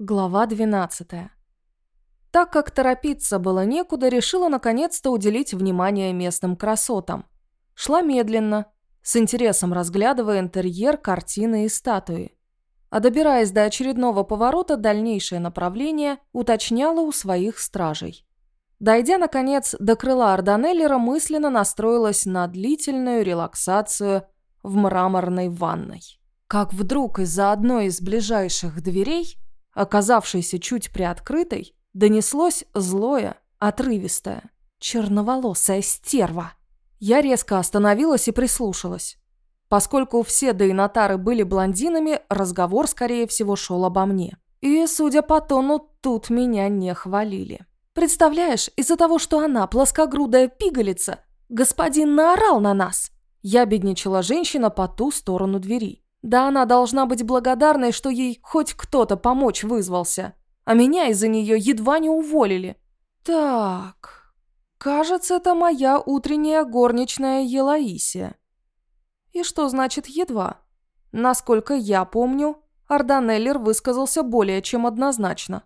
Глава 12. Так как торопиться было некуда, решила наконец-то уделить внимание местным красотам. Шла медленно, с интересом разглядывая интерьер, картины и статуи. А добираясь до очередного поворота, дальнейшее направление уточняла у своих стражей. Дойдя, наконец, до крыла Арданеллера, мысленно настроилась на длительную релаксацию в мраморной ванной. Как вдруг из-за одной из ближайших дверей – оказавшейся чуть приоткрытой, донеслось злое, отрывистое, черноволосая стерва. Я резко остановилась и прислушалась. Поскольку все дейнатары были блондинами, разговор, скорее всего, шел обо мне. И, судя по тону, тут меня не хвалили. Представляешь, из-за того, что она плоскогрудая пигалица, господин наорал на нас. Я бедничала женщина по ту сторону двери. Да она должна быть благодарной, что ей хоть кто-то помочь вызвался. А меня из-за нее едва не уволили. Так, кажется, это моя утренняя горничная Елаисия. И что значит «едва»? Насколько я помню, Арданеллер высказался более чем однозначно.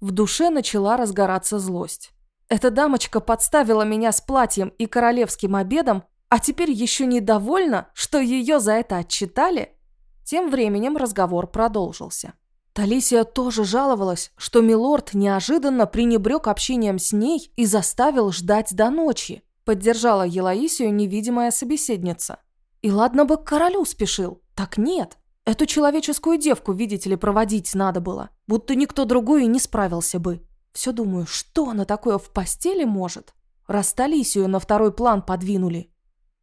В душе начала разгораться злость. Эта дамочка подставила меня с платьем и королевским обедом, а теперь еще недовольна, что ее за это отчитали? Тем временем разговор продолжился. Талисия тоже жаловалась, что Милорд неожиданно пренебрег общением с ней и заставил ждать до ночи. Поддержала Елаисию невидимая собеседница. И ладно бы к королю спешил, так нет. Эту человеческую девку, видите ли, проводить надо было. Будто никто другой и не справился бы. Все думаю, что она такое в постели может? Раз Талисию на второй план подвинули.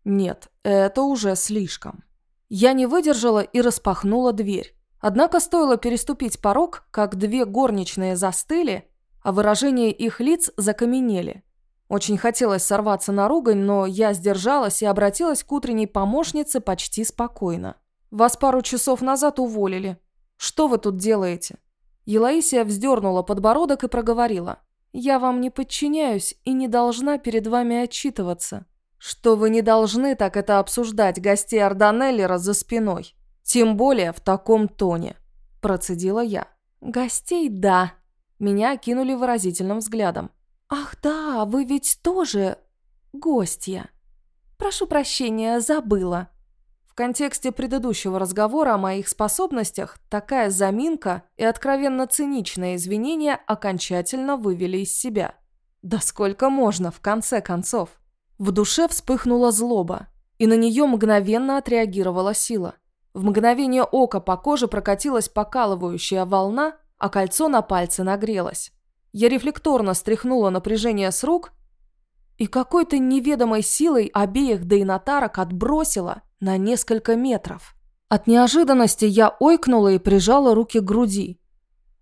Нет, это уже слишком. Я не выдержала и распахнула дверь. Однако стоило переступить порог, как две горничные застыли, а выражения их лиц закаменели. Очень хотелось сорваться на ругань, но я сдержалась и обратилась к утренней помощнице почти спокойно. «Вас пару часов назад уволили. Что вы тут делаете?» Елаисия вздернула подбородок и проговорила. «Я вам не подчиняюсь и не должна перед вами отчитываться. Что вы не должны так это обсуждать гостей Арданеллера за спиной. Тем более в таком тоне. Процедила я. Гостей, да. Меня кинули выразительным взглядом. Ах да, вы ведь тоже гостья. Прошу прощения, забыла. В контексте предыдущего разговора о моих способностях такая заминка и откровенно циничное извинение окончательно вывели из себя. Да сколько можно, в конце концов? В душе вспыхнула злоба, и на нее мгновенно отреагировала сила. В мгновение ока по коже прокатилась покалывающая волна, а кольцо на пальце нагрелось. Я рефлекторно стряхнула напряжение с рук и какой-то неведомой силой обеих дейнатарок отбросила на несколько метров. От неожиданности я ойкнула и прижала руки к груди.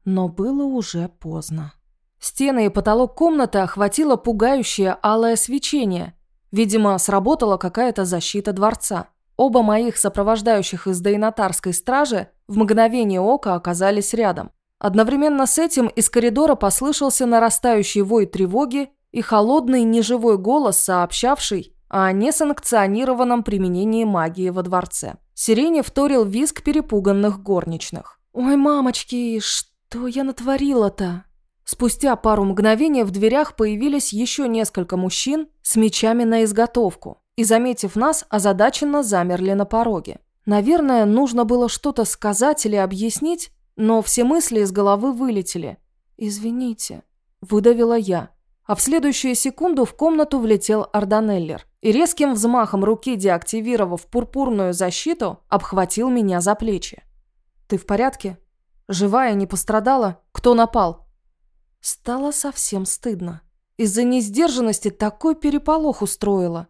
Но было уже поздно. Стены и потолок комнаты охватило пугающее алое свечение – Видимо, сработала какая-то защита дворца. Оба моих сопровождающих из дейнатарской стражи в мгновение ока оказались рядом. Одновременно с этим из коридора послышался нарастающий вой тревоги и холодный неживой голос, сообщавший о несанкционированном применении магии во дворце. Сирене вторил визг перепуганных горничных. «Ой, мамочки, что я натворила-то?» Спустя пару мгновений в дверях появились еще несколько мужчин с мечами на изготовку и, заметив нас, озадаченно замерли на пороге. Наверное, нужно было что-то сказать или объяснить, но все мысли из головы вылетели. «Извините», – выдавила я. А в следующую секунду в комнату влетел Арданеллер и резким взмахом руки, деактивировав пурпурную защиту, обхватил меня за плечи. «Ты в порядке? Живая, не пострадала? Кто напал?» Стало совсем стыдно. Из-за несдержанности такой переполох устроила.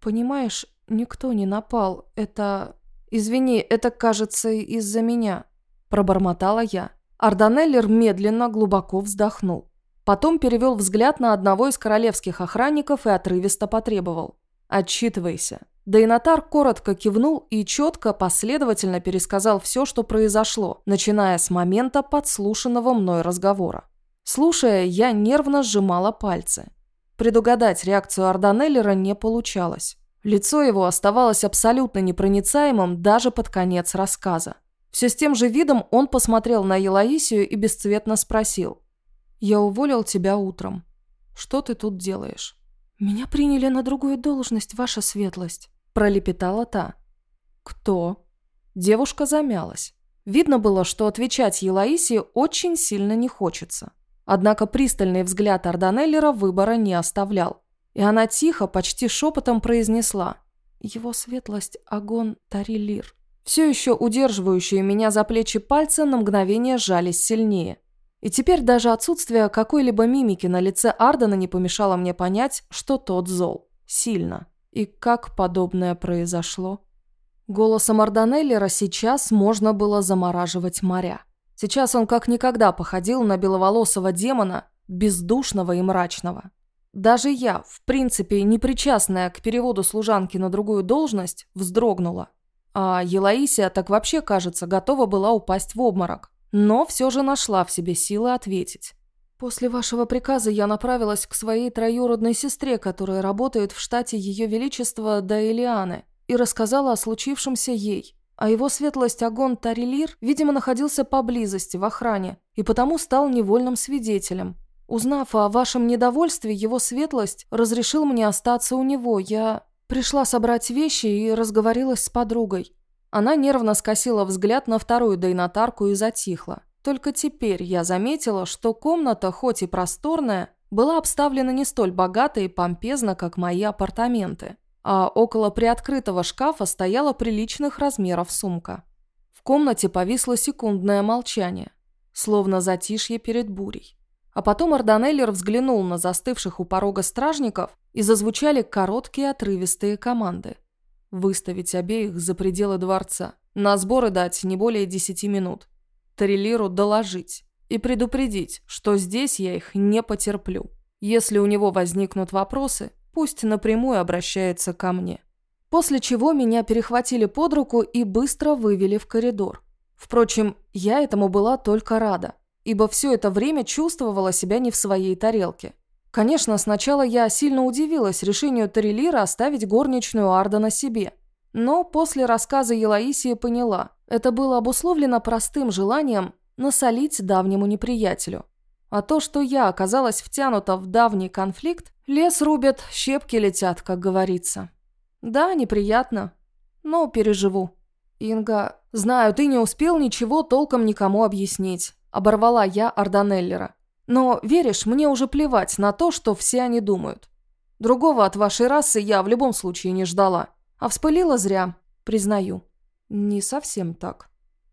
Понимаешь, никто не напал. Это... Извини, это, кажется, из-за меня. Пробормотала я. Арданеллер медленно, глубоко вздохнул. Потом перевел взгляд на одного из королевских охранников и отрывисто потребовал. «Отчитывайся». Дейнатар коротко кивнул и четко, последовательно пересказал все, что произошло, начиная с момента подслушанного мной разговора. Слушая, я нервно сжимала пальцы. Предугадать реакцию Арданеллера не получалось. Лицо его оставалось абсолютно непроницаемым даже под конец рассказа. Все с тем же видом он посмотрел на Елаисию и бесцветно спросил. «Я уволил тебя утром. Что ты тут делаешь?» «Меня приняли на другую должность, ваша светлость», – пролепетала та. «Кто?» Девушка замялась. Видно было, что отвечать Елаисии очень сильно не хочется. Однако пристальный взгляд Арданеллера выбора не оставлял. И она тихо, почти шепотом произнесла «Его светлость Агон Тарилир». Все еще удерживающие меня за плечи пальцы на мгновение сжались сильнее. И теперь даже отсутствие какой-либо мимики на лице Ардена не помешало мне понять, что тот зол. Сильно. И как подобное произошло? Голосом Арданеллера сейчас можно было замораживать моря. Сейчас он как никогда походил на беловолосого демона, бездушного и мрачного. Даже я, в принципе, не причастная к переводу служанки на другую должность, вздрогнула. А Елаисия так вообще, кажется, готова была упасть в обморок. Но все же нашла в себе силы ответить. «После вашего приказа я направилась к своей троюродной сестре, которая работает в штате Ее Величества Даэлианы, и рассказала о случившемся ей. А его светлость Агон Тарилир, видимо, находился поблизости, в охране, и потому стал невольным свидетелем. Узнав о вашем недовольстве, его светлость разрешил мне остаться у него. Я пришла собрать вещи и разговорилась с подругой. Она нервно скосила взгляд на вторую дейнатарку и затихла. Только теперь я заметила, что комната, хоть и просторная, была обставлена не столь богато и помпезно, как мои апартаменты. А около приоткрытого шкафа стояла приличных размеров сумка. В комнате повисло секундное молчание, словно затишье перед бурей. А потом Арданеллер взглянул на застывших у порога стражников и зазвучали короткие отрывистые команды. Выставить обеих за пределы дворца. На сборы дать не более десяти минут. Триллиру доложить. И предупредить, что здесь я их не потерплю. Если у него возникнут вопросы, пусть напрямую обращается ко мне. После чего меня перехватили под руку и быстро вывели в коридор. Впрочем, я этому была только рада, ибо все это время чувствовала себя не в своей тарелке. Конечно, сначала я сильно удивилась решению Тарелира оставить горничную Арда на себе. Но после рассказа Елаисии поняла, это было обусловлено простым желанием насолить давнему неприятелю. А то, что я оказалась втянута в давний конфликт, лес рубят, щепки летят, как говорится. Да, неприятно, но переживу. Инга, знаю, ты не успел ничего толком никому объяснить. Оборвала я Арданеллера. Но, веришь, мне уже плевать на то, что все они думают. Другого от вашей расы я в любом случае не ждала. А вспылила зря, признаю. Не совсем так.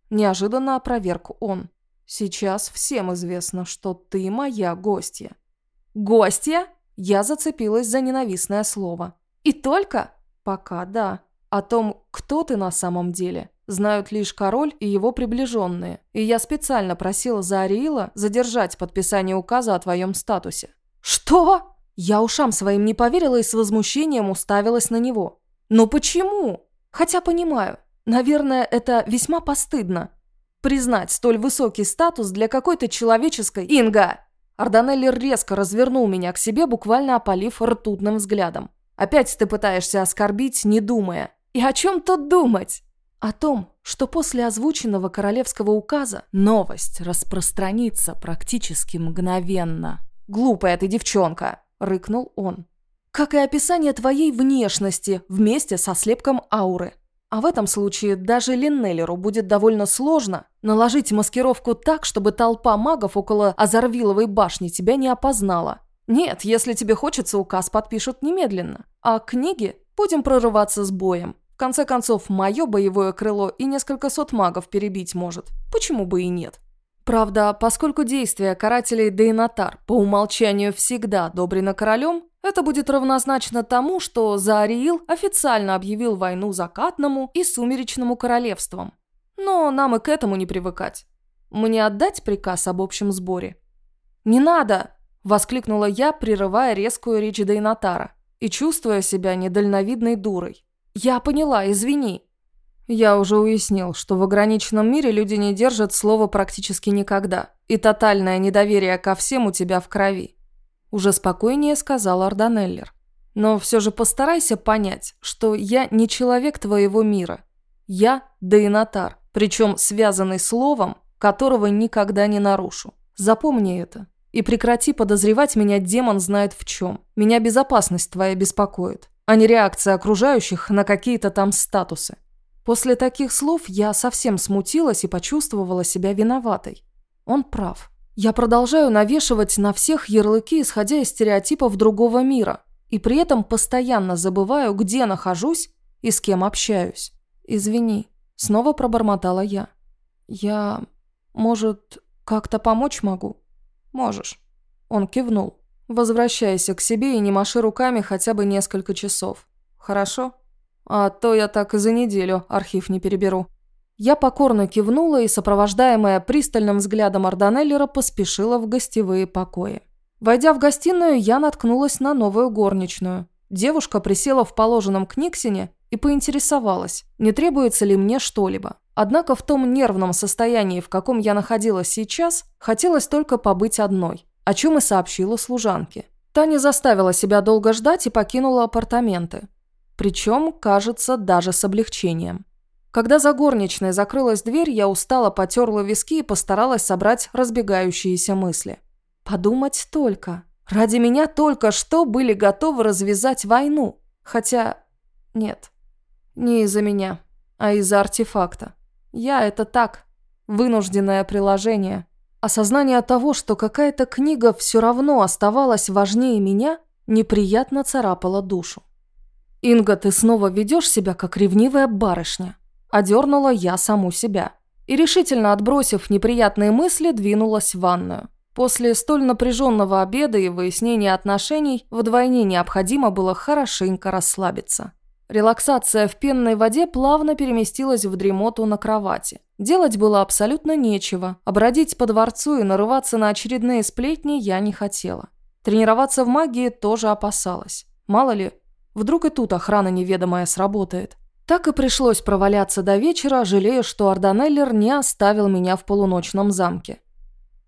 Неожиданно опроверг он. Сейчас всем известно, что ты моя гостья. Гостья? Я зацепилась за ненавистное слово. И только? Пока да. О том, кто ты на самом деле, знают лишь король и его приближенные, и я специально просила за Ариила задержать подписание указа о твоем статусе». «Что?» Я ушам своим не поверила и с возмущением уставилась на него. «Но почему?» «Хотя понимаю. Наверное, это весьма постыдно. Признать столь высокий статус для какой-то человеческой... Инга!» Арданеллер резко развернул меня к себе, буквально опалив ртутным взглядом. «Опять ты пытаешься оскорбить, не думая. И о чем тут думать?» О том, что после озвученного королевского указа новость распространится практически мгновенно. «Глупая ты девчонка!» – рыкнул он. «Как и описание твоей внешности вместе со слепком ауры. А в этом случае даже Линнеллеру будет довольно сложно наложить маскировку так, чтобы толпа магов около Азарвиловой башни тебя не опознала. Нет, если тебе хочется, указ подпишут немедленно. А книги будем прорываться с боем конце концов, мое боевое крыло и несколько сот магов перебить может. Почему бы и нет? Правда, поскольку действия карателей Дейнатар по умолчанию всегда одобрено королем, это будет равнозначно тому, что Заариил официально объявил войну закатному и сумеречному королевствам. Но нам и к этому не привыкать. Мне отдать приказ об общем сборе? «Не надо!» – воскликнула я, прерывая резкую речь Дейнатара и чувствуя себя недальновидной дурой. «Я поняла, извини». Я уже уяснил, что в ограниченном мире люди не держат слова практически никогда, и тотальное недоверие ко всем у тебя в крови. Уже спокойнее сказал Арданеллер. Но все же постарайся понять, что я не человек твоего мира. Я Дейнатар, причем связанный словом, которого никогда не нарушу. Запомни это. И прекрати подозревать меня, демон знает в чем. Меня безопасность твоя беспокоит, а не реакция окружающих на какие-то там статусы. После таких слов я совсем смутилась и почувствовала себя виноватой. Он прав. Я продолжаю навешивать на всех ярлыки, исходя из стереотипов другого мира, и при этом постоянно забываю, где нахожусь и с кем общаюсь. Извини, снова пробормотала я. Я, может, как-то помочь могу? Можешь. Он кивнул. Возвращайся к себе и не маши руками хотя бы несколько часов. Хорошо? А то я так и за неделю архив не переберу. Я покорно кивнула и, сопровождаемая пристальным взглядом Арданеллера, поспешила в гостевые покои. Войдя в гостиную, я наткнулась на новую горничную. Девушка присела в положенном книгсине и поинтересовалась, не требуется ли мне что-либо. Однако в том нервном состоянии, в каком я находилась сейчас, хотелось только побыть одной, о чем и сообщила служанке. Та не заставила себя долго ждать и покинула апартаменты. Причем, кажется, даже с облегчением. Когда за горничной закрылась дверь, я устало потерла виски и постаралась собрать разбегающиеся мысли. Подумать только. Ради меня только что были готовы развязать войну. Хотя... Нет. Не из-за меня, а из-за артефакта. Я это так. Вынужденное приложение. Осознание того, что какая-то книга все равно оставалась важнее меня, неприятно царапало душу. «Инга, ты снова ведешь себя, как ревнивая барышня», – одернула я саму себя. И решительно отбросив неприятные мысли, двинулась в ванную. После столь напряженного обеда и выяснения отношений вдвойне необходимо было хорошенько расслабиться. Релаксация в пенной воде плавно переместилась в дремоту на кровати. Делать было абсолютно нечего, обродить по дворцу и нарываться на очередные сплетни я не хотела. Тренироваться в магии тоже опасалась. Мало ли, вдруг и тут охрана неведомая сработает. Так и пришлось проваляться до вечера, жалея, что Арданеллер не оставил меня в полуночном замке.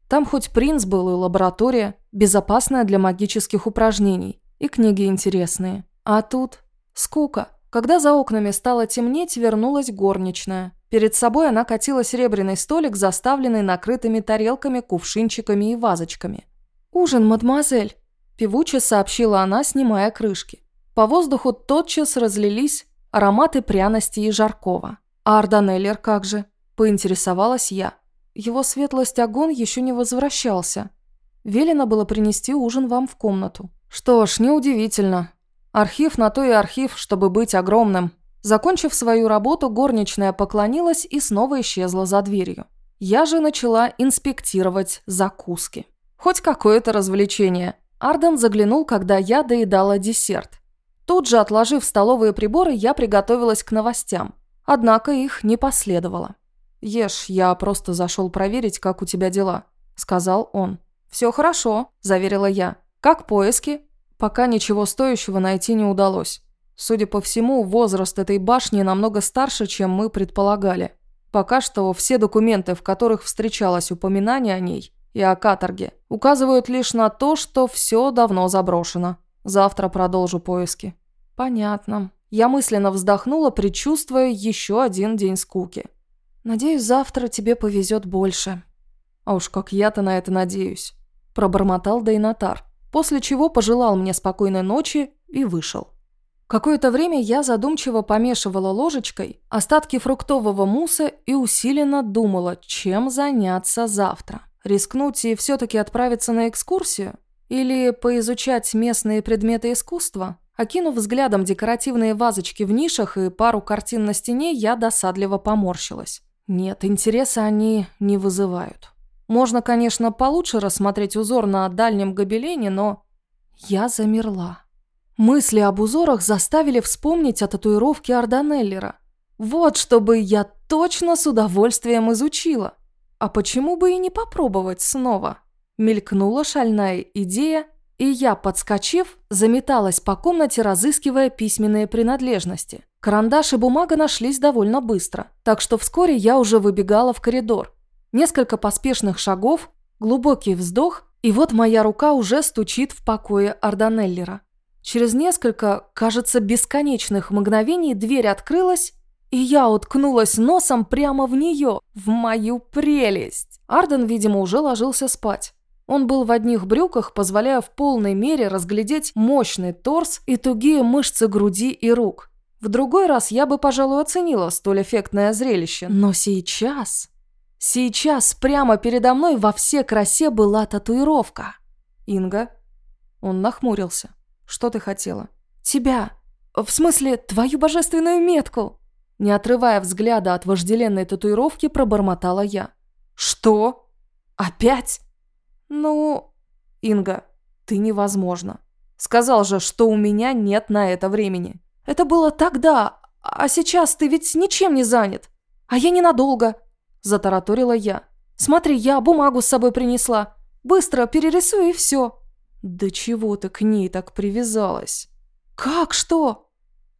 Там хоть принц был и лаборатория, безопасная для магических упражнений, и книги интересные. А тут Скука. Когда за окнами стало темнеть, вернулась горничная. Перед собой она катила серебряный столик, заставленный накрытыми тарелками, кувшинчиками и вазочками. «Ужин, мадемуазель!» – певуче сообщила она, снимая крышки. По воздуху тотчас разлились ароматы пряности и жаркого. «А Арданеллер как же?» – поинтересовалась я. Его светлость огонь еще не возвращался. Велено было принести ужин вам в комнату. Что ж, неудивительно. Архив на то и архив, чтобы быть огромным. Закончив свою работу, горничная поклонилась и снова исчезла за дверью. Я же начала инспектировать закуски. Хоть какое-то развлечение. Арден заглянул, когда я доедала десерт. Тут же, отложив столовые приборы, я приготовилась к новостям. Однако их не последовало. «Ешь, я просто зашел проверить, как у тебя дела», – сказал он. «Все хорошо», – заверила я. «Как поиски?» Пока ничего стоящего найти не удалось. Судя по всему, возраст этой башни намного старше, чем мы предполагали. Пока что все документы, в которых встречалось упоминание о ней и о каторге, указывают лишь на то, что все давно заброшено. Завтра продолжу поиски. Понятно. Я мысленно вздохнула, предчувствуя еще один день скуки. Надеюсь, завтра тебе повезет больше. А уж как я-то на это надеюсь. Пробормотал Дейнатар после чего пожелал мне спокойной ночи и вышел. Какое-то время я задумчиво помешивала ложечкой остатки фруктового мусса и усиленно думала, чем заняться завтра. Рискнуть и все-таки отправиться на экскурсию? Или поизучать местные предметы искусства? Окинув взглядом декоративные вазочки в нишах и пару картин на стене, я досадливо поморщилась. Нет, интереса они не вызывают. Можно, конечно, получше рассмотреть узор на дальнем гобелене, но... Я замерла. Мысли об узорах заставили вспомнить о татуировке Арданеллера. Вот чтобы я точно с удовольствием изучила. А почему бы и не попробовать снова? Мелькнула шальная идея, и я, подскочив, заметалась по комнате, разыскивая письменные принадлежности. Карандаш и бумага нашлись довольно быстро, так что вскоре я уже выбегала в коридор. Несколько поспешных шагов, глубокий вздох, и вот моя рука уже стучит в покое Арданеллера. Через несколько, кажется, бесконечных мгновений дверь открылась, И я уткнулась носом прямо в нее, в мою прелесть. Арден, видимо, уже ложился спать. Он был в одних брюках, позволяя в полной мере разглядеть мощный торс и тугие мышцы груди и рук. В другой раз я бы, пожалуй, оценила столь эффектное зрелище, но сейчас... Сейчас прямо передо мной во все красе была татуировка. «Инга?» Он нахмурился. «Что ты хотела?» «Тебя. В смысле, твою божественную метку!» Не отрывая взгляда от вожделенной татуировки, пробормотала я. «Что? Опять?» «Ну...» «Инга, ты невозможно. Сказал же, что у меня нет на это времени. Это было тогда, а сейчас ты ведь ничем не занят. А я ненадолго», – затараторила я. «Смотри, я бумагу с собой принесла. Быстро перерисуй и все». «Да чего ты к ней так привязалась?» «Как что?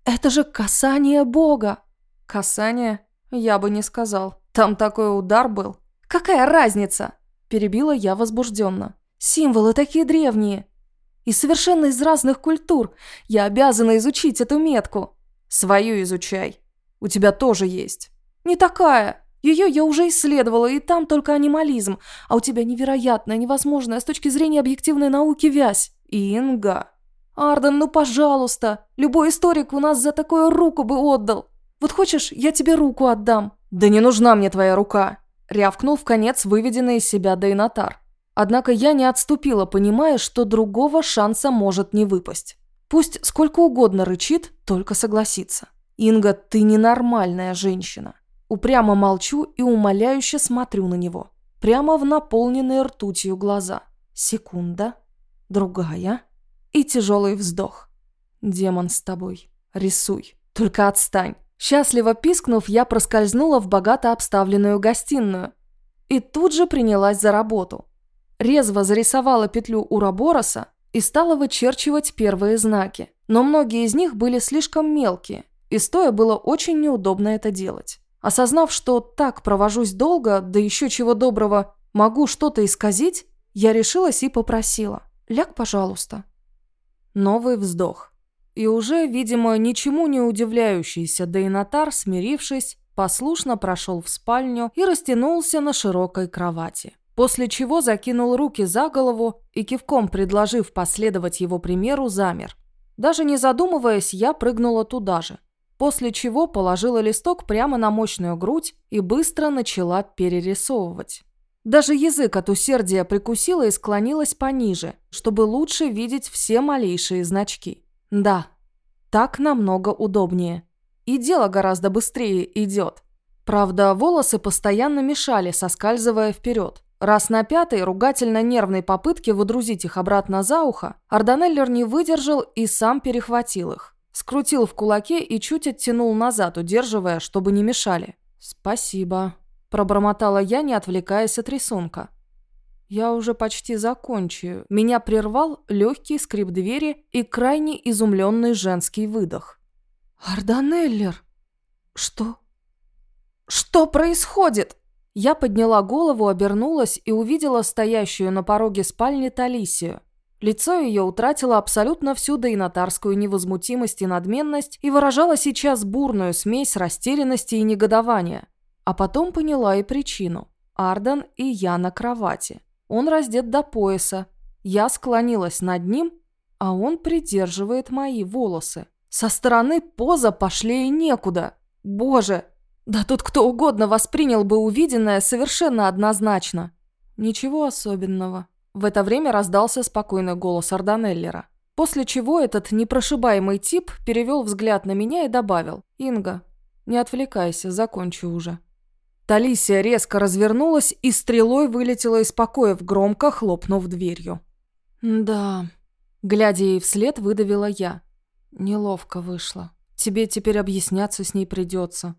Это же касание Бога!» «Касание? Я бы не сказал. Там такой удар был». «Какая разница?» Перебила я возбужденно. «Символы такие древние. И совершенно из разных культур. Я обязана изучить эту метку». «Свою изучай. У тебя тоже есть». «Не такая. Ее я уже исследовала, и там только анимализм. А у тебя невероятная, невозможная с точки зрения объективной науки вязь. Инга. Арден, ну пожалуйста. Любой историк у нас за такое руку бы отдал. Вот хочешь, я тебе руку отдам. Да не нужна мне твоя рука. Рявкнул в конец выведенный из себя Дейнатар. Однако я не отступила, понимая, что другого шанса может не выпасть. Пусть сколько угодно рычит, только согласится. Инга, ты ненормальная женщина. Упрямо молчу и умоляюще смотрю на него. Прямо в наполненные ртутью глаза. Секунда. Другая. И тяжелый вздох. Демон с тобой. Рисуй. Только отстань. Счастливо пискнув, я проскользнула в богато обставленную гостиную. И тут же принялась за работу. Резво зарисовала петлю Урабороса и стала вычерчивать первые знаки. Но многие из них были слишком мелкие, и стоя было очень неудобно это делать. Осознав, что так провожусь долго, да еще чего доброго, могу что-то исказить, я решилась и попросила. «Ляг, пожалуйста». Новый вздох. И уже, видимо, ничему не удивляющийся Дейнатар, смирившись, послушно прошел в спальню и растянулся на широкой кровати. После чего закинул руки за голову и кивком предложив последовать его примеру, замер. Даже не задумываясь, я прыгнула туда же – после чего положила листок прямо на мощную грудь и быстро начала перерисовывать. Даже язык от усердия прикусила и склонилась пониже, чтобы лучше видеть все малейшие значки. Да, так намного удобнее. И дело гораздо быстрее идет. Правда, волосы постоянно мешали, соскальзывая вперед. Раз на пятой ругательно-нервной попытке выдрузить их обратно за ухо, Арданеллер не выдержал и сам перехватил их. Скрутил в кулаке и чуть оттянул назад, удерживая, чтобы не мешали. «Спасибо», – пробормотала я, не отвлекаясь от рисунка. «Я уже почти закончу». Меня прервал легкий скрип двери и крайне изумленный женский выдох. «Арданеллер! Что? Что происходит?» Я подняла голову, обернулась и увидела стоящую на пороге спальни Талисию. Лицо ее утратило абсолютно всю дейнатарскую невозмутимость и надменность и выражало сейчас бурную смесь растерянности и негодования. А потом поняла и причину. Арден и я на кровати. Он раздет до пояса. Я склонилась над ним, а он придерживает мои волосы. Со стороны поза пошли и некуда. Боже, да тут кто угодно воспринял бы увиденное совершенно однозначно. Ничего особенного. В это время раздался спокойный голос Арданеллера. После чего этот непрошибаемый тип перевел взгляд на меня и добавил «Инга, не отвлекайся, закончу уже». Талисия резко развернулась и стрелой вылетела из покоев, громко хлопнув дверью. «Да...» Глядя ей вслед, выдавила я. «Неловко вышло. Тебе теперь объясняться с ней придется».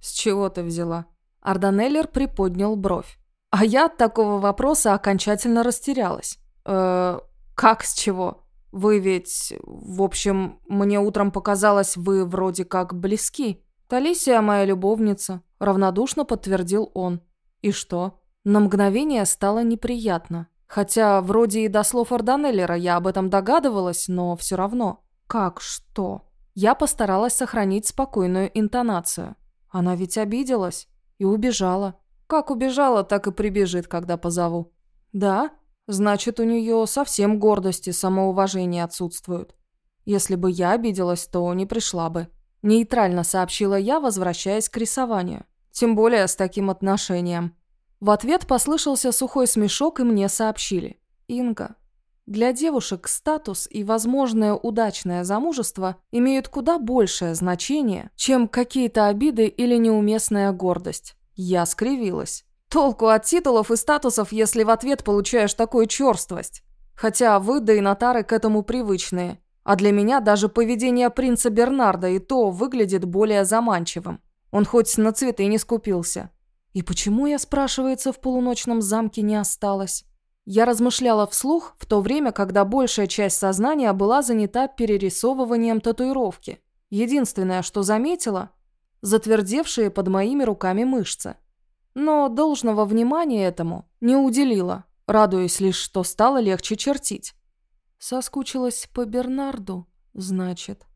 «С чего ты взяла?» Арданеллер приподнял бровь. А я от такого вопроса окончательно растерялась. Э, как с чего? Вы ведь... В общем, мне утром показалось, вы вроде как близки. Талисия моя любовница, равнодушно подтвердил он. И что? На мгновение стало неприятно. Хотя вроде и до слов Арданеллера я об этом догадывалась, но все равно. Как что? Я постаралась сохранить спокойную интонацию. Она ведь обиделась и убежала. Как убежала, так и прибежит, когда позову. Да? Значит, у нее совсем гордость и самоуважение отсутствуют. Если бы я обиделась, то не пришла бы. Нейтрально сообщила я, возвращаясь к рисованию. Тем более с таким отношением. В ответ послышался сухой смешок, и мне сообщили. «Инга, для девушек статус и возможное удачное замужество имеют куда большее значение, чем какие-то обиды или неуместная гордость. Я скривилась. Толку от титулов и статусов, если в ответ получаешь такую черствость. Хотя вы, да и нотары, к этому привычные. А для меня даже поведение принца Бернарда и то выглядит более заманчивым. Он хоть на цветы не скупился. И почему, я, спрашивается, в полуночном замке не осталось? Я размышляла вслух в то время, когда большая часть сознания была занята перерисовыванием татуировки. Единственное, что заметила – затвердевшие под моими руками мышцы. Но должного внимания этому не уделила, радуясь лишь, что стало легче чертить. Соскучилась по Бернарду, значит.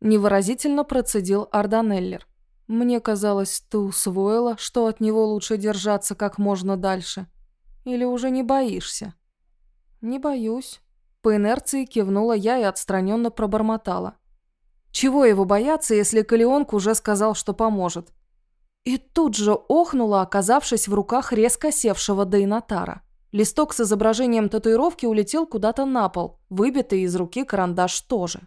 Невыразительно процедил Арданеллер. Мне казалось, ты усвоила, что от него лучше держаться как можно дальше. Или уже не боишься? Не боюсь. По инерции кивнула я и отстраненно пробормотала. Чего его бояться, если Калионг уже сказал, что поможет? И тут же охнула, оказавшись в руках резко севшего Дейнатара. Листок с изображением татуировки улетел куда-то на пол, выбитый из руки карандаш тоже.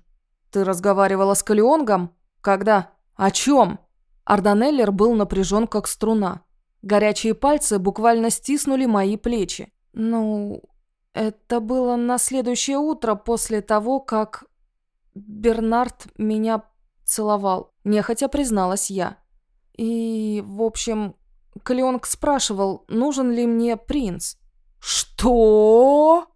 «Ты разговаривала с Калионгом? Когда? О чем?» Арданеллер был напряжен, как струна. Горячие пальцы буквально стиснули мои плечи. Ну, это было на следующее утро после того, как Бернард меня целовал. Нехотя призналась я. И, в общем, Клеонг спрашивал, нужен ли мне принц. «Что?»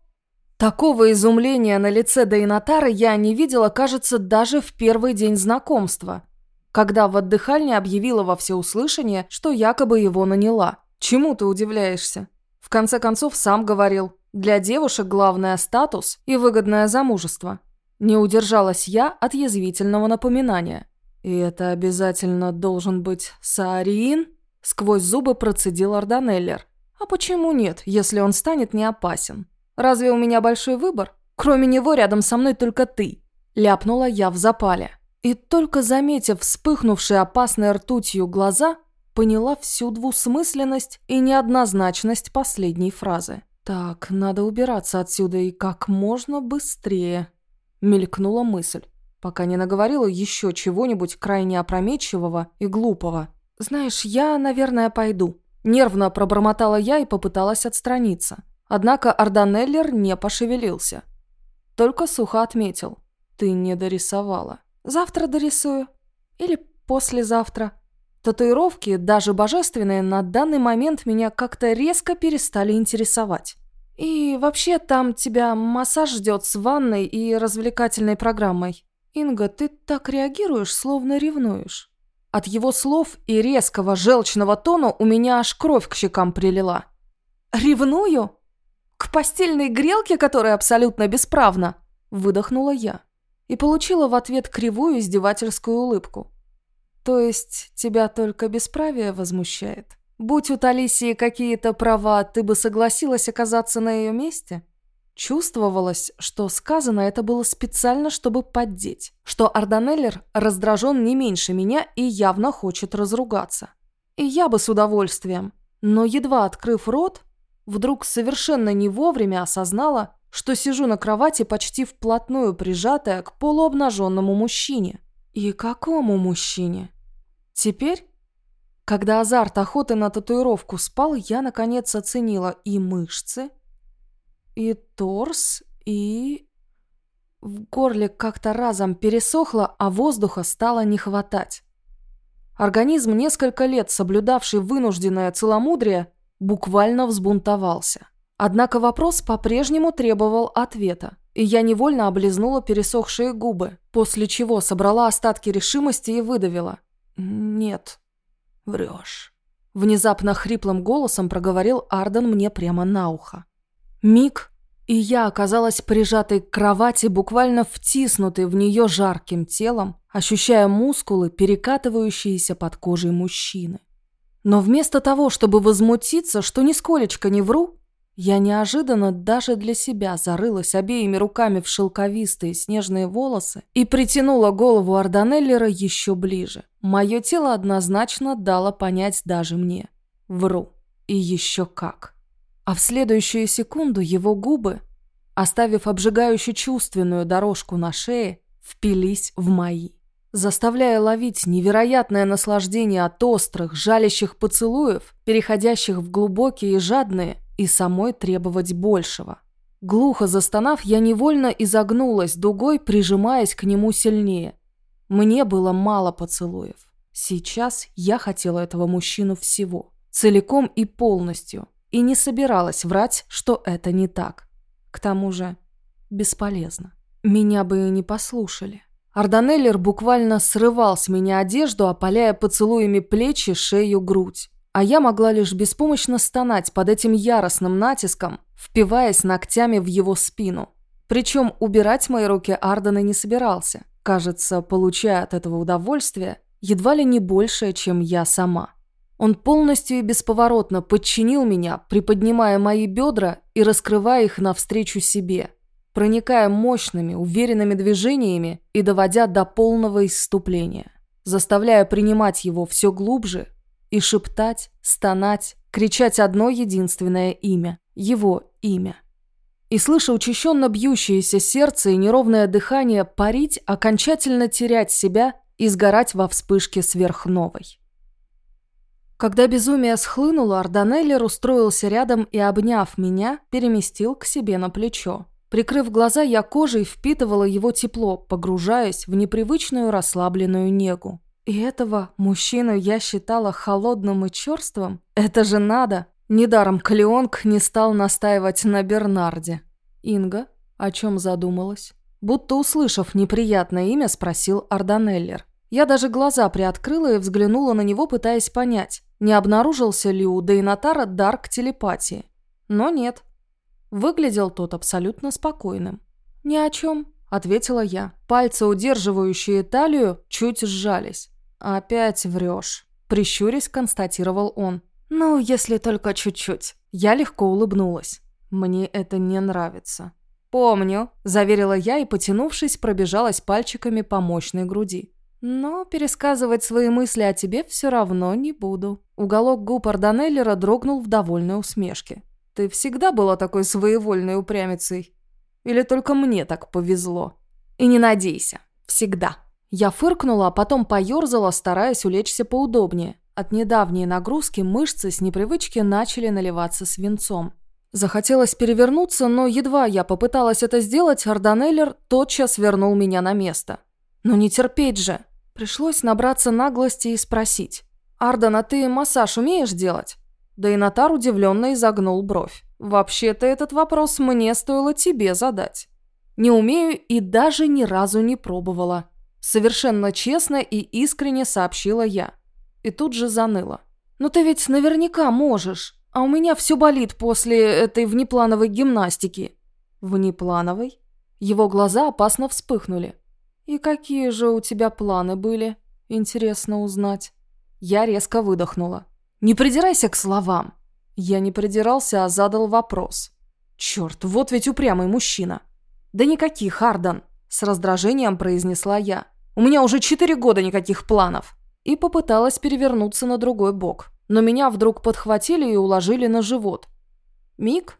Такого изумления на лице Дейнатара я не видела, кажется, даже в первый день знакомства когда в отдыхальне объявила во всеуслышание, что якобы его наняла. Чему ты удивляешься? В конце концов, сам говорил, для девушек главное статус и выгодное замужество. Не удержалась я от язвительного напоминания. «И это обязательно должен быть Саарин?» Сквозь зубы процедил Арданеллер. «А почему нет, если он станет не опасен? Разве у меня большой выбор? Кроме него рядом со мной только ты!» Ляпнула я в запале. И только заметив вспыхнувшие опасной ртутью глаза, поняла всю двусмысленность и неоднозначность последней фразы. «Так, надо убираться отсюда и как можно быстрее», — мелькнула мысль, пока не наговорила еще чего-нибудь крайне опрометчивого и глупого. «Знаешь, я, наверное, пойду». Нервно пробормотала я и попыталась отстраниться. Однако Арданеллер не пошевелился. Только сухо отметил. «Ты не дорисовала». Завтра дорисую. Или послезавтра. Татуировки, даже божественные, на данный момент меня как-то резко перестали интересовать. И вообще там тебя массаж ждет с ванной и развлекательной программой. Инга, ты так реагируешь, словно ревнуешь. От его слов и резкого желчного тона у меня аж кровь к щекам прилила. «Ревную? К постельной грелке, которая абсолютно бесправна?» Выдохнула я и получила в ответ кривую издевательскую улыбку. «То есть тебя только бесправие возмущает? Будь у Талисии какие-то права, ты бы согласилась оказаться на ее месте?» Чувствовалось, что сказано это было специально, чтобы поддеть, что Арданеллер раздражен не меньше меня и явно хочет разругаться. И я бы с удовольствием, но едва открыв рот, вдруг совершенно не вовремя осознала, что сижу на кровати почти вплотную прижатая к полуобнаженному мужчине. И какому мужчине? Теперь, когда азарт охоты на татуировку спал, я наконец оценила и мышцы, и торс, и... В горле как-то разом пересохло, а воздуха стало не хватать. Организм, несколько лет соблюдавший вынужденное целомудрие, буквально взбунтовался. Однако вопрос по-прежнему требовал ответа, и я невольно облизнула пересохшие губы, после чего собрала остатки решимости и выдавила. «Нет, врешь». Внезапно хриплым голосом проговорил Арден мне прямо на ухо. Миг, и я оказалась прижатой к кровати, буквально втиснутой в нее жарким телом, ощущая мускулы, перекатывающиеся под кожей мужчины. Но вместо того, чтобы возмутиться, что нисколечко не вру, я неожиданно даже для себя зарылась обеими руками в шелковистые снежные волосы и притянула голову Арданеллера еще ближе. Мое тело однозначно дало понять даже мне. Вру. И еще как. А в следующую секунду его губы, оставив обжигающе чувственную дорожку на шее, впились в мои, заставляя ловить невероятное наслаждение от острых, жалящих поцелуев, переходящих в глубокие и жадные, и самой требовать большего. Глухо застонав, я невольно изогнулась дугой, прижимаясь к нему сильнее. Мне было мало поцелуев. Сейчас я хотела этого мужчину всего, целиком и полностью, и не собиралась врать, что это не так. К тому же, бесполезно. Меня бы и не послушали. Арданеллер буквально срывал с меня одежду, опаляя поцелуями плечи, шею, грудь. А я могла лишь беспомощно стонать под этим яростным натиском, впиваясь ногтями в его спину. Причем убирать мои руки Ардена не собирался, кажется, получая от этого удовольствие едва ли не большее, чем я сама. Он полностью и бесповоротно подчинил меня, приподнимая мои бедра и раскрывая их навстречу себе, проникая мощными, уверенными движениями и доводя до полного исступления, заставляя принимать его все глубже и шептать, стонать, кричать одно единственное имя, его имя. И слыша учащенно бьющееся сердце и неровное дыхание, парить, окончательно терять себя и сгорать во вспышке сверхновой. Когда безумие схлынуло, Арданеллер устроился рядом и, обняв меня, переместил к себе на плечо. Прикрыв глаза, я кожей впитывала его тепло, погружаясь в непривычную расслабленную негу. И этого мужчину я считала холодным и черствым? Это же надо! Недаром Клеонг не стал настаивать на Бернарде. Инга о чем задумалась? Будто услышав неприятное имя, спросил Арданеллер. Я даже глаза приоткрыла и взглянула на него, пытаясь понять, не обнаружился ли у Дейнатара дар к телепатии. Но нет. Выглядел тот абсолютно спокойным. «Ни о чем», — ответила я. Пальцы, удерживающие талию, чуть сжались. «Опять врешь», — прищурясь, констатировал он. «Ну, если только чуть-чуть». Я легко улыбнулась. «Мне это не нравится». «Помню», — заверила я и, потянувшись, пробежалась пальчиками по мощной груди. Но пересказывать свои мысли о тебе все равно не буду. Уголок губ Арданеллера дрогнул в довольной усмешке. Ты всегда была такой своевольной упрямицей? Или только мне так повезло? И не надейся. Всегда. Я фыркнула, а потом поерзала, стараясь улечься поудобнее. От недавней нагрузки мышцы с непривычки начали наливаться свинцом. Захотелось перевернуться, но едва я попыталась это сделать, Арданеллер тотчас вернул меня на место. «Ну не терпеть же!» Пришлось набраться наглости и спросить. «Арден, а ты массаж умеешь делать?» Да и Натар удивленно изогнул бровь. «Вообще-то этот вопрос мне стоило тебе задать. Не умею и даже ни разу не пробовала». Совершенно честно и искренне сообщила я. И тут же заныла. «Ну ты ведь наверняка можешь, а у меня все болит после этой внеплановой гимнастики». «Внеплановой?» Его глаза опасно вспыхнули. «И какие же у тебя планы были? Интересно узнать». Я резко выдохнула. «Не придирайся к словам». Я не придирался, а задал вопрос. «Черт, вот ведь упрямый мужчина». «Да никаких, Ардан», — с раздражением произнесла я. «У меня уже четыре года никаких планов». И попыталась перевернуться на другой бок. Но меня вдруг подхватили и уложили на живот. Миг,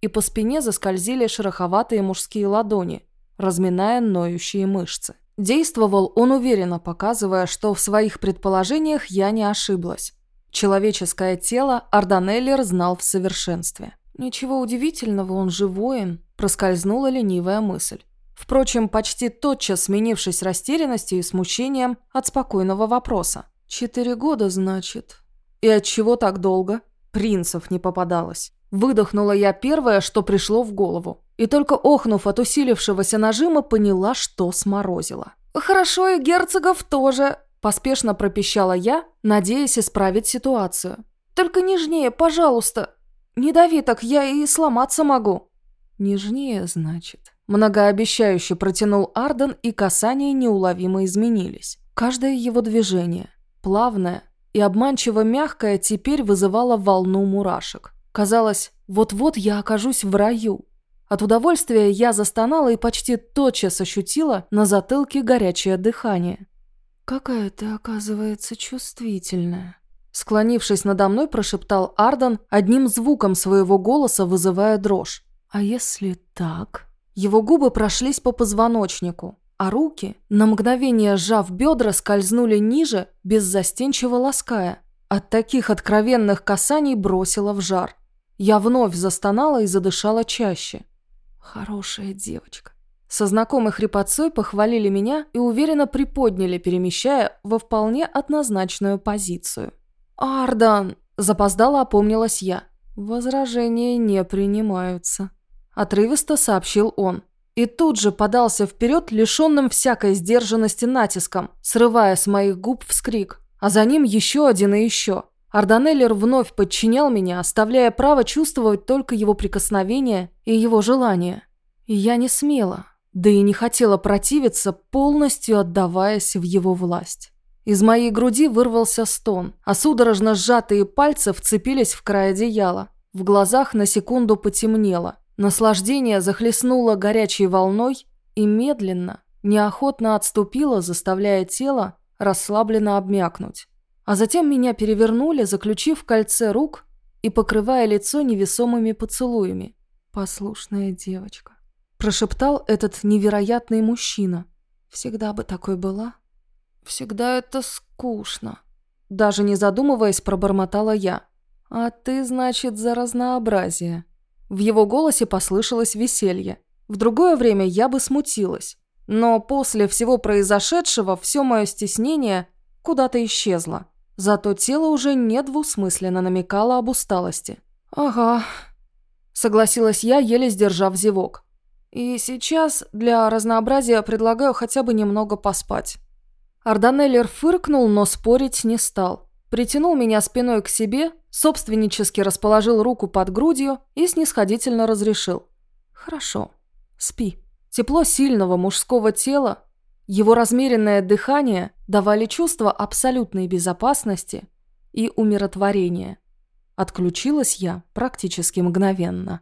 и по спине заскользили шероховатые мужские ладони, разминая ноющие мышцы. Действовал он уверенно, показывая, что в своих предположениях я не ошиблась. Человеческое тело Арданеллер знал в совершенстве. «Ничего удивительного, он же воин», – проскользнула ленивая мысль. Впрочем, почти тотчас сменившись растерянностью и смущением от спокойного вопроса. «Четыре года, значит?» «И от чего так долго?» Принцев не попадалось. Выдохнула я первое, что пришло в голову. И только охнув от усилившегося нажима, поняла, что сморозила. «Хорошо, и герцогов тоже», – поспешно пропищала я, надеясь исправить ситуацию. «Только нежнее, пожалуйста. Не дави так, я и сломаться могу». Нежнее, значит. Многообещающе протянул Арден, и касания неуловимо изменились. Каждое его движение, плавное и обманчиво мягкое, теперь вызывало волну мурашек. Казалось, вот-вот я окажусь в раю. От удовольствия я застонала и почти тотчас ощутила на затылке горячее дыхание. «Какая ты, оказывается, чувствительная», Склонившись надо мной, прошептал Ардан, одним звуком своего голоса вызывая дрожь. «А если так?» Его губы прошлись по позвоночнику, а руки, на мгновение сжав бедра, скользнули ниже, беззастенчиво лаская. От таких откровенных касаний бросила в жар. Я вновь застонала и задышала чаще. «Хорошая девочка». Со знакомой хрипотцой похвалили меня и уверенно приподняли, перемещая во вполне однозначную позицию. «Ардан!» – запоздало опомнилась я. «Возражения не принимаются», – отрывисто сообщил он. И тут же подался вперед, лишенным всякой сдержанности натиском, срывая с моих губ вскрик. А за ним еще один и еще. Арданеллер вновь подчинял меня, оставляя право чувствовать только его прикосновения и его желания. И я не смела, да и не хотела противиться, полностью отдаваясь в его власть. Из моей груди вырвался стон, а судорожно сжатые пальцы вцепились в край одеяла. В глазах на секунду потемнело. Наслаждение захлестнуло горячей волной и медленно, неохотно отступило, заставляя тело расслабленно обмякнуть. А затем меня перевернули, заключив в кольце рук и покрывая лицо невесомыми поцелуями. «Послушная девочка», – прошептал этот невероятный мужчина. «Всегда бы такой была». «Всегда это скучно», – даже не задумываясь, пробормотала я. «А ты, значит, за разнообразие». В его голосе послышалось веселье. В другое время я бы смутилась. Но после всего произошедшего все мое стеснение куда-то исчезло. Зато тело уже недвусмысленно намекало об усталости. «Ага», – согласилась я, еле сдержав зевок. «И сейчас для разнообразия предлагаю хотя бы немного поспать». Арданеллер фыркнул, но спорить не стал. Притянул меня спиной к себе, собственнически расположил руку под грудью и снисходительно разрешил. «Хорошо, спи». Тепло сильного мужского тела, его размеренное дыхание давали чувство абсолютной безопасности и умиротворения. Отключилась я практически мгновенно.